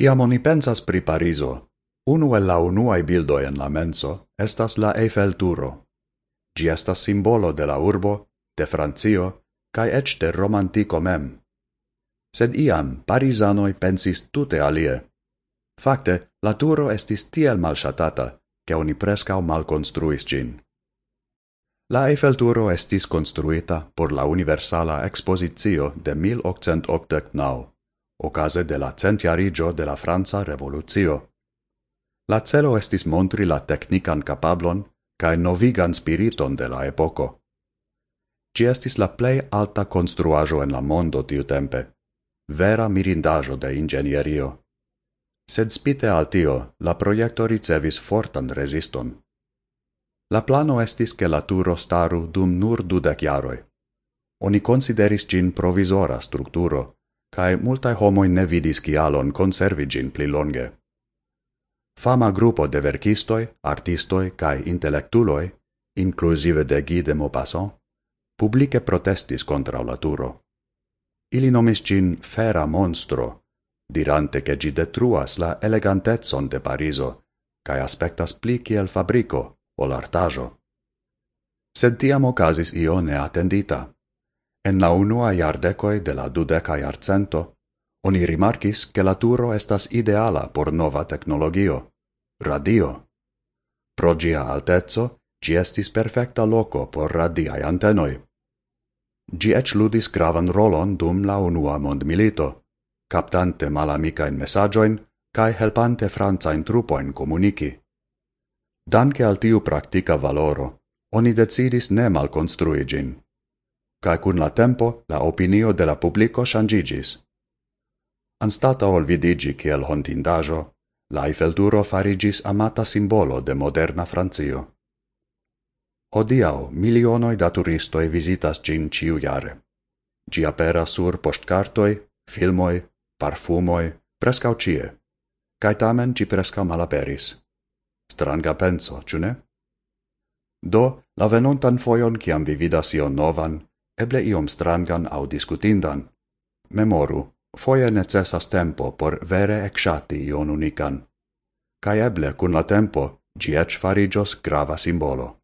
Ciam oni pensas pri Parizo, unu el la unuae bildoi en la menso estas la Eiffel Turo. Gi estas simbolo de la urbo, de Francio, cae ec de romantico mem. Sed iam Parisanoi pensis tute alie. Fakte, la turo estis tiel malshatata, che oni prescau malconstruis gin. La Eiffelturo estis construita por la universala expositio de 1889 ocase de la centiarigio de la Franza Revolucio. La celo estis montri la technican capablon cae novigan spiriton de la epoco. Ci estis la plei alta construajo en la mondo tiu tempe, vera mirindajo de ingenierio. Sed spite al tio, la proiecto ricevis fortan resiston. La plano estis che la turo staru dum nur dudec jaroi. Oni consideris gin provisora structuro, cae multae homoi ne vidis cialon conservigin pli longe. Fama gruppo de verkistoi, artistoi cae intellectuloi, inclusive de Guy de Maupassant, publice protestis contra la turo. Ili nomis cin fera monstro, dirante che gi detruas la elegantezzon de Pariso, cae aspectas pli kiel fabrico, o l'artajo. Sed tiam ocasis io neatendita. En la unua iardecoi de la dudeca iarcento, oni rimarkis che la turo estas ideala por nova teknologio, radio. Pro gia altezzo, gi estis perfecta loco por radiai antenoi. Gi ec ludis gravan rolon dum la unua mondmilito, captante malamicain messagioin cae helpante francain trupoin comunici. Danke al tiu practica valoro, oni decidis ne mal gin cae cun la tempo la opinio de la publico shangigis. Anstata ol vidigi ciel hontindajo, la Eiffelturo farigis amata simbolo de moderna Francio. Hodiau milionoi da turistoi visitas gin ciu jare. Gi apera sur postcartoi, filmoi, parfumoi, prescau cie. Cai tamen ci prescau malaperis. Stranga penso, ciune? Do, la venontan foion, ciam vi vidas ion novan, eble iom strangan au discutindan. Memoru, foie necessas tempo por vere exati ion unican. Cae eble, cun la tempo, gi ec farigios grava simbolo.